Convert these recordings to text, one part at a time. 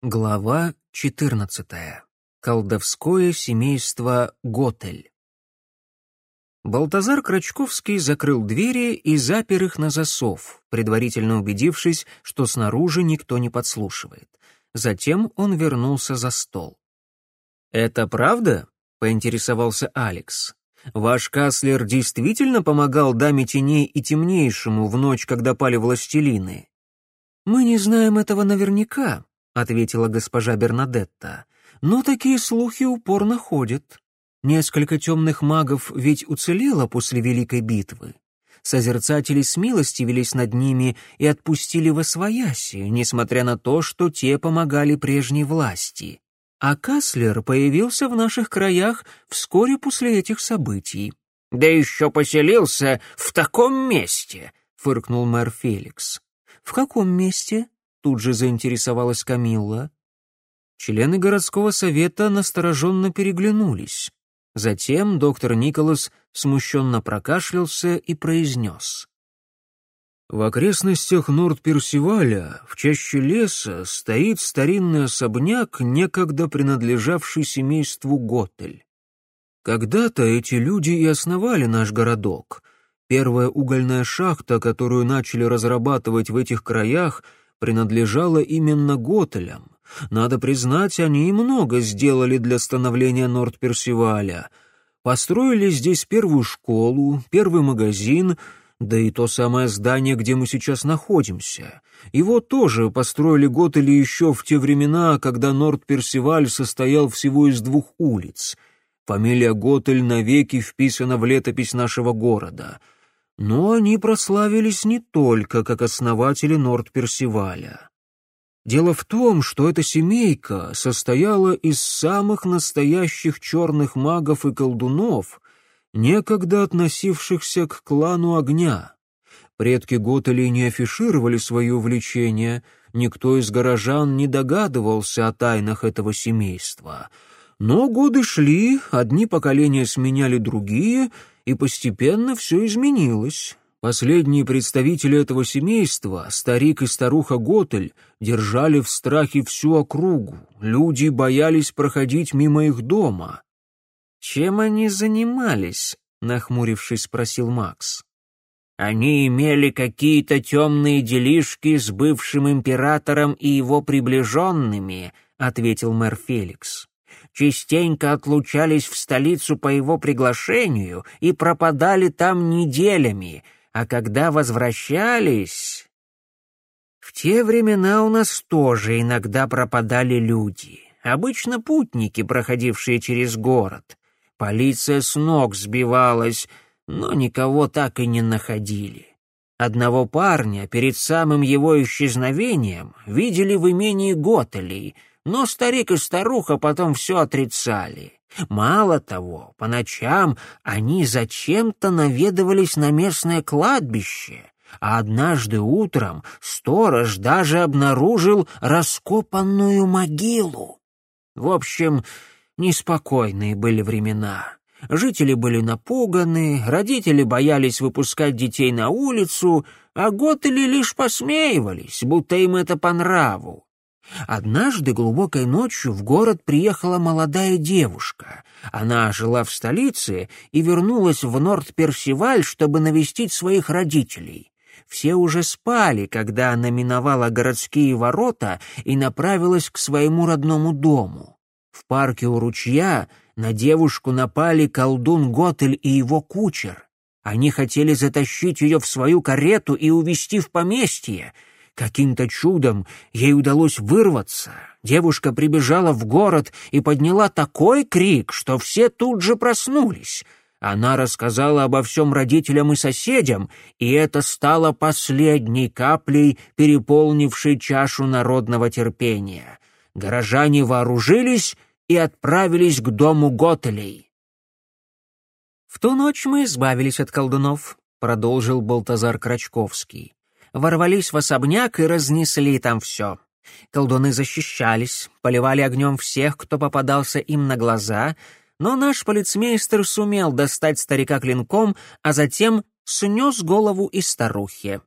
Глава 14. Колдовское семейство Готель. Балтазар Крачковский закрыл двери и запер их на засов, предварительно убедившись, что снаружи никто не подслушивает. Затем он вернулся за стол. «Это правда?» — поинтересовался Алекс. «Ваш Каслер действительно помогал даме теней и темнейшему в ночь, когда пали властелины?» «Мы не знаем этого наверняка», ответила госпожа Бернадетта. «Но такие слухи упорно ходят. Несколько темных магов ведь уцелело после Великой битвы. Созерцатели смилостивились над ними и отпустили во свояси, несмотря на то, что те помогали прежней власти. А Каслер появился в наших краях вскоре после этих событий. «Да еще поселился в таком месте!» — фыркнул мэр Феликс. «В каком месте?» Тут же заинтересовалась Камилла. Члены городского совета настороженно переглянулись. Затем доктор Николас смущенно прокашлялся и произнес. В окрестностях Норд-Персиваля, в чаще леса, стоит старинный особняк, некогда принадлежавший семейству Готель. Когда-то эти люди и основали наш городок. Первая угольная шахта, которую начали разрабатывать в этих краях, принадлежала именно Готелям. Надо признать, они и много сделали для становления Норд-Персиваля. Построили здесь первую школу, первый магазин, да и то самое здание, где мы сейчас находимся. Его тоже построили Готели еще в те времена, когда Норд-Персиваль состоял всего из двух улиц. Фамилия Готель навеки вписана в летопись нашего города — но они прославились не только как основатели Норд-Персиваля. Дело в том, что эта семейка состояла из самых настоящих черных магов и колдунов, некогда относившихся к клану огня. Предки Готелей не афишировали свое увлечение, никто из горожан не догадывался о тайнах этого семейства. Но годы шли, одни поколения сменяли другие — и постепенно все изменилось. Последние представители этого семейства, старик и старуха Готель, держали в страхе всю округу. Люди боялись проходить мимо их дома. «Чем они занимались?» — нахмурившись, спросил Макс. «Они имели какие-то темные делишки с бывшим императором и его приближенными», — ответил мэр Феликс частенько отлучались в столицу по его приглашению и пропадали там неделями, а когда возвращались... В те времена у нас тоже иногда пропадали люди, обычно путники, проходившие через город. Полиция с ног сбивалась, но никого так и не находили. Одного парня перед самым его исчезновением видели в имении Готелей — но старик и старуха потом все отрицали. Мало того, по ночам они зачем-то наведывались на местное кладбище, а однажды утром сторож даже обнаружил раскопанную могилу. В общем, неспокойные были времена. Жители были напуганы, родители боялись выпускать детей на улицу, а готели лишь посмеивались, будто им это по нраву. Однажды глубокой ночью в город приехала молодая девушка. Она жила в столице и вернулась в Норд-Персиваль, чтобы навестить своих родителей. Все уже спали, когда она миновала городские ворота и направилась к своему родному дому. В парке у ручья на девушку напали колдун Готель и его кучер. Они хотели затащить ее в свою карету и увезти в поместье — Каким-то чудом ей удалось вырваться. Девушка прибежала в город и подняла такой крик, что все тут же проснулись. Она рассказала обо всем родителям и соседям, и это стало последней каплей, переполнившей чашу народного терпения. Горожане вооружились и отправились к дому Готелей. «В ту ночь мы избавились от колдунов», — продолжил Балтазар Крачковский ворвались в особняк и разнесли там все. Колдуны защищались, поливали огнем всех, кто попадался им на глаза, но наш полицмейстер сумел достать старика клинком, а затем снес голову из старухи.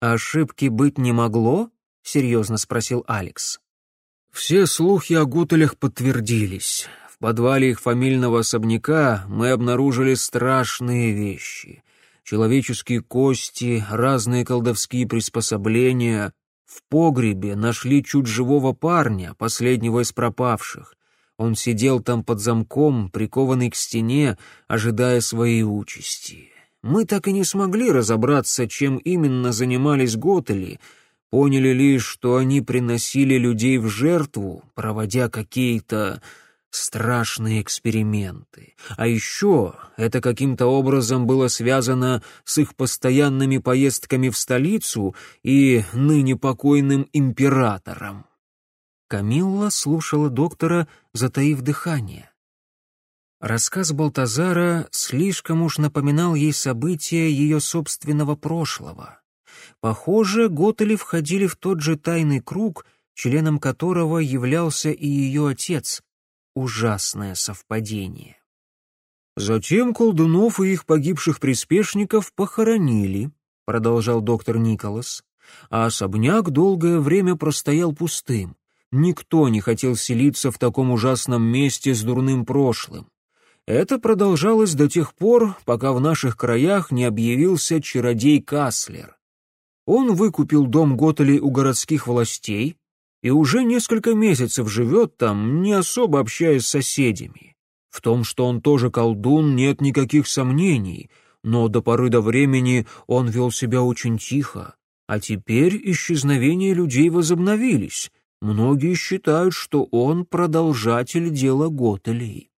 «Ошибки быть не могло?» — серьезно спросил Алекс. Все слухи о Гутелях подтвердились. В подвале их фамильного особняка мы обнаружили страшные вещи. Человеческие кости, разные колдовские приспособления. В погребе нашли чуть живого парня, последнего из пропавших. Он сидел там под замком, прикованный к стене, ожидая своей участи. Мы так и не смогли разобраться, чем именно занимались Готели, поняли лишь, что они приносили людей в жертву, проводя какие-то страшные эксперименты. А еще это каким-то образом было связано с их постоянными поездками в столицу и ныне покойным императором. Камилла слушала доктора, затаив дыхание. Рассказ Балтазара слишком уж напоминал ей события ее собственного прошлого. Похоже, Готели входили в тот же тайный круг, членом которого являлся и ее отец. Ужасное совпадение. Затем колдунов и их погибших приспешников похоронили, продолжал доктор Николас, а особняк долгое время простоял пустым. Никто не хотел селиться в таком ужасном месте с дурным прошлым. Это продолжалось до тех пор, пока в наших краях не объявился чародей Каслер. Он выкупил дом Готелей у городских властей и уже несколько месяцев живет там, не особо общаясь с соседями. В том, что он тоже колдун, нет никаких сомнений, но до поры до времени он вел себя очень тихо, а теперь исчезновения людей возобновились, Многие считают, что он продолжатель дела Готелей.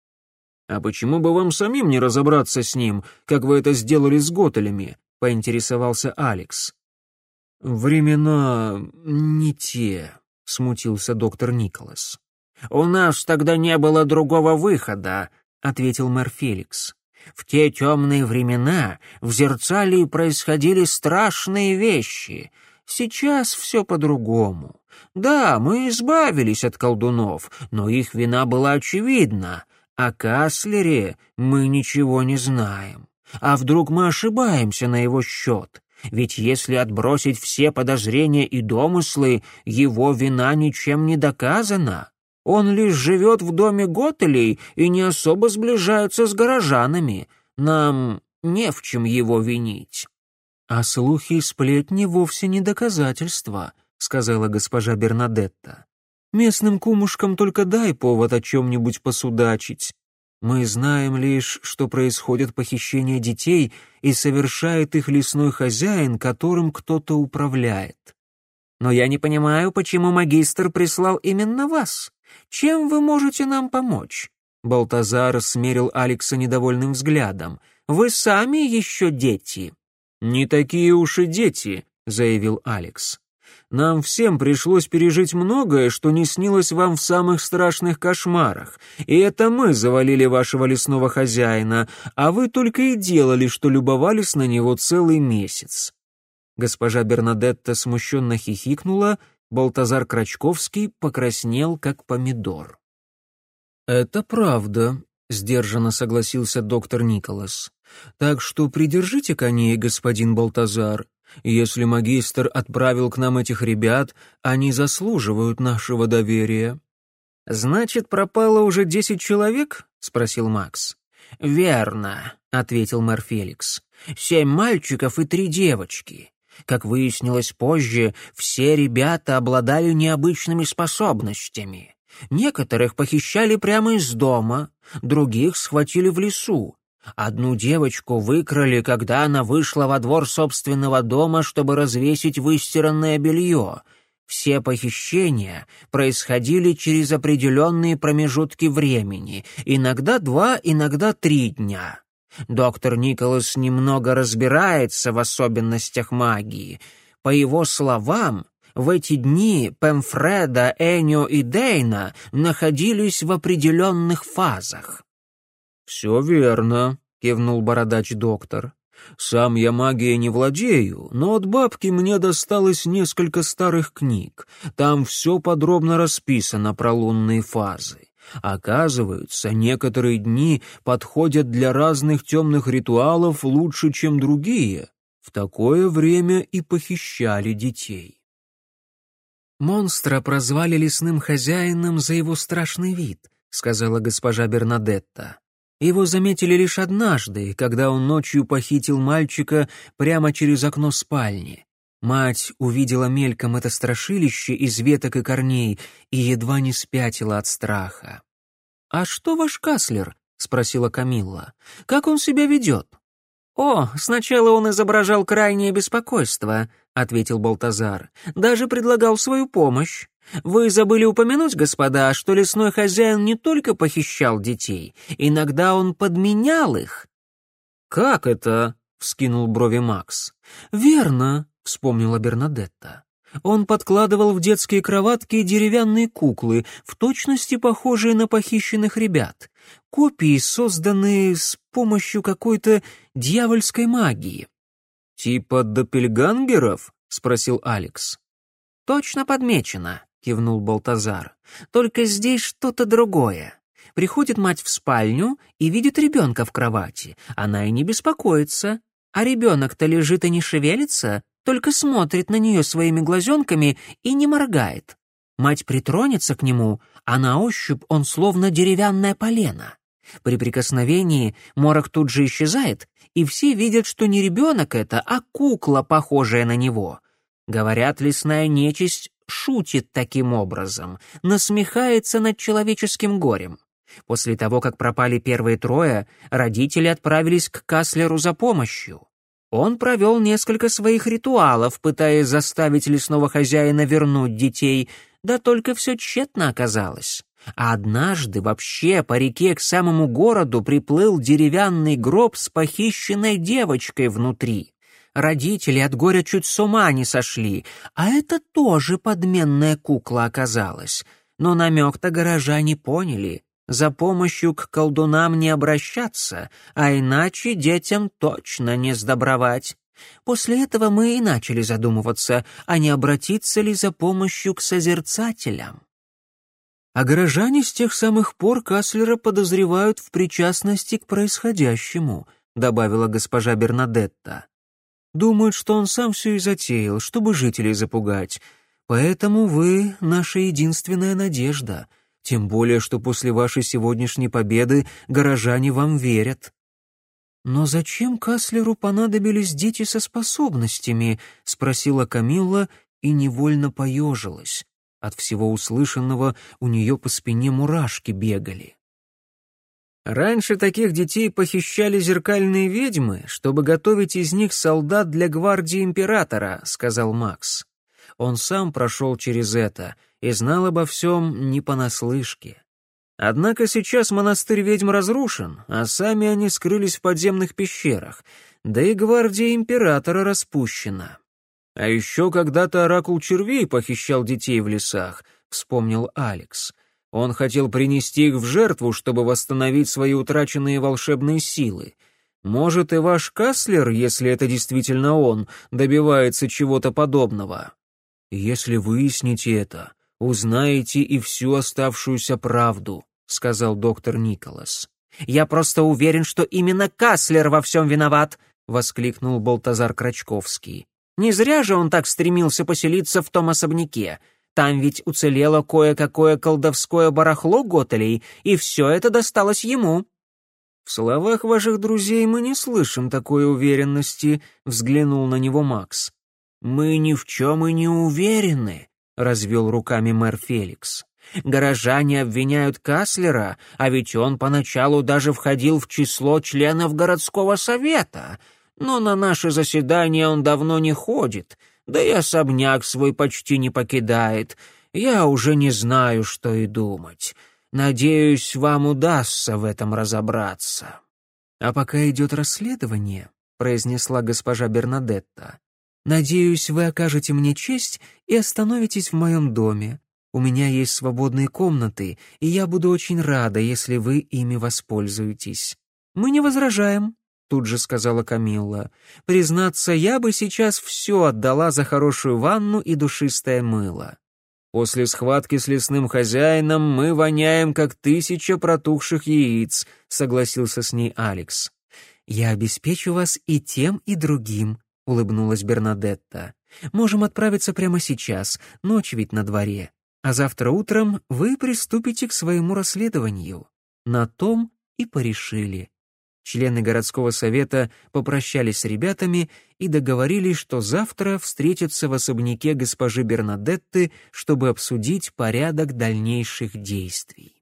«А почему бы вам самим не разобраться с ним, как вы это сделали с Готелями?» — поинтересовался Алекс. «Времена не те», — смутился доктор Николас. «У нас тогда не было другого выхода», — ответил мэр Феликс. «В те темные времена в Зерцалии происходили страшные вещи. Сейчас все по-другому. Да, мы избавились от колдунов, но их вина была очевидна. О Каслере мы ничего не знаем. А вдруг мы ошибаемся на его счет? Ведь если отбросить все подозрения и домыслы, его вина ничем не доказана. Он лишь живет в доме Готелей и не особо сближается с горожанами. Нам не в чем его винить. А слухи и сплетни вовсе не доказательства, сказала госпожа Бернадетта. «Местным кумушкам только дай повод о чем-нибудь посудачить. Мы знаем лишь, что происходит похищение детей и совершает их лесной хозяин, которым кто-то управляет. Но я не понимаю, почему магистр прислал именно вас. Чем вы можете нам помочь?» Балтазар смерил Алекса недовольным взглядом. «Вы сами еще дети». «Не такие уж и дети», — заявил Алекс. Нам всем пришлось пережить многое, что не снилось вам в самых страшных кошмарах. И это мы завалили вашего лесного хозяина, а вы только и делали, что любовались на него целый месяц». Госпожа Бернадетта смущенно хихикнула, Балтазар Крачковский покраснел, как помидор. «Это правда», — сдержанно согласился доктор Николас. «Так что придержите коней, господин Балтазар. Если магистр отправил к нам этих ребят, они заслуживают нашего доверия». «Значит, пропало уже десять человек?» — спросил Макс. «Верно», — ответил мэр Феликс. «Семь мальчиков и три девочки. Как выяснилось позже, все ребята обладали необычными способностями. Некоторых похищали прямо из дома, других схватили в лесу, Одну девочку выкрали, когда она вышла во двор собственного дома, чтобы развесить выстиранное белье. Все похищения происходили через определенные промежутки времени, иногда два, иногда три дня. Доктор Николас немного разбирается в особенностях магии. По его словам, в эти дни Пемфреда, Энио и Дейна находились в определенных фазах. «Все верно», — кивнул бородач-доктор. «Сам я магией не владею, но от бабки мне досталось несколько старых книг. Там все подробно расписано про лунные фазы. Оказывается, некоторые дни подходят для разных темных ритуалов лучше, чем другие. В такое время и похищали детей. Монстра прозвали лесным хозяином за его страшный вид, сказала госпожа Бернадетта. Его заметили лишь однажды, когда он ночью похитил мальчика прямо через окно спальни. Мать увидела мельком это страшилище из веток и корней и едва не спятила от страха. «А что ваш Каслер?» — спросила Камилла. «Как он себя ведет?» «О, сначала он изображал крайнее беспокойство», — ответил Балтазар. «Даже предлагал свою помощь. Вы забыли упомянуть, господа, что лесной хозяин не только похищал детей, иногда он подменял их». «Как это?» — вскинул брови Макс. «Верно», — вспомнила Бернадетта. Он подкладывал в детские кроватки деревянные куклы, в точности похожие на похищенных ребят. Копии, созданные с помощью какой-то дьявольской магии. «Типа доппельгангеров?» — спросил Алекс. «Точно подмечено», — кивнул Балтазар. «Только здесь что-то другое. Приходит мать в спальню и видит ребенка в кровати. Она и не беспокоится. А ребенок-то лежит и не шевелится, только смотрит на нее своими глазенками и не моргает. Мать притронется к нему, а на ощупь он словно деревянное полено. При прикосновении морок тут же исчезает, и все видят, что не ребенок это, а кукла, похожая на него. Говорят, лесная нечисть шутит таким образом, насмехается над человеческим горем. После того, как пропали первые трое, родители отправились к Каслеру за помощью. Он провел несколько своих ритуалов, пытаясь заставить лесного хозяина вернуть детей, да только все тщетно оказалось. А однажды вообще по реке к самому городу приплыл деревянный гроб с похищенной девочкой внутри. Родители от горя чуть с ума не сошли, а это тоже подменная кукла оказалась. Но намек-то горожане поняли. За помощью к колдунам не обращаться, а иначе детям точно не сдобровать. После этого мы и начали задумываться, а не обратиться ли за помощью к созерцателям. А горожане с тех самых пор Каслера подозревают в причастности к происходящему, добавила госпожа Бернадетта. Думают, что он сам все и затеял, чтобы жителей запугать. Поэтому вы — наша единственная надежда. Тем более, что после вашей сегодняшней победы горожане вам верят. «Но зачем Каслеру понадобились дети со способностями?» — спросила Камилла и невольно поежилась. От всего услышанного у нее по спине мурашки бегали. Раньше таких детей похищали зеркальные ведьмы, чтобы готовить из них солдат для гвардии императора, сказал Макс. Он сам прошел через это и знал обо всем не понаслышке. Однако сейчас монастырь ведьм разрушен, а сами они скрылись в подземных пещерах, да и гвардия императора распущена. А еще когда-то оракул червей похищал детей в лесах, вспомнил Алекс. Он хотел принести их в жертву, чтобы восстановить свои утраченные волшебные силы. Может, и ваш Каслер, если это действительно он, добивается чего-то подобного. Если выясните это, узнаете и всю оставшуюся правду, сказал доктор Николас. Я просто уверен, что именно Каслер во всем виноват, воскликнул Болтазар Крачковский. Не зря же он так стремился поселиться в том особняке. Там ведь уцелело кое-какое колдовское барахло Готелей, и все это досталось ему». «В словах ваших друзей мы не слышим такой уверенности», — взглянул на него Макс. «Мы ни в чем и не уверены», — развел руками мэр Феликс. «Горожане обвиняют Каслера, а ведь он поначалу даже входил в число членов городского совета но на наше заседание он давно не ходит, да и особняк свой почти не покидает. Я уже не знаю, что и думать. Надеюсь, вам удастся в этом разобраться». «А пока идет расследование», — произнесла госпожа Бернадетта, «надеюсь, вы окажете мне честь и остановитесь в моем доме. У меня есть свободные комнаты, и я буду очень рада, если вы ими воспользуетесь. Мы не возражаем, тут же сказала Камилла. «Признаться, я бы сейчас все отдала за хорошую ванну и душистое мыло. После схватки с лесным хозяином мы воняем, как тысяча протухших яиц», — согласился с ней Алекс. «Я обеспечу вас и тем, и другим», — улыбнулась Бернадетта. Можем отправиться прямо сейчас, ночь ведь на дворе. А завтра утром вы приступите к своему расследованию. На том и порешили. Члены городского совета попрощались с ребятами и договорились, что завтра встретятся в особняке госпожи Бернадетты, чтобы обсудить порядок дальнейших действий.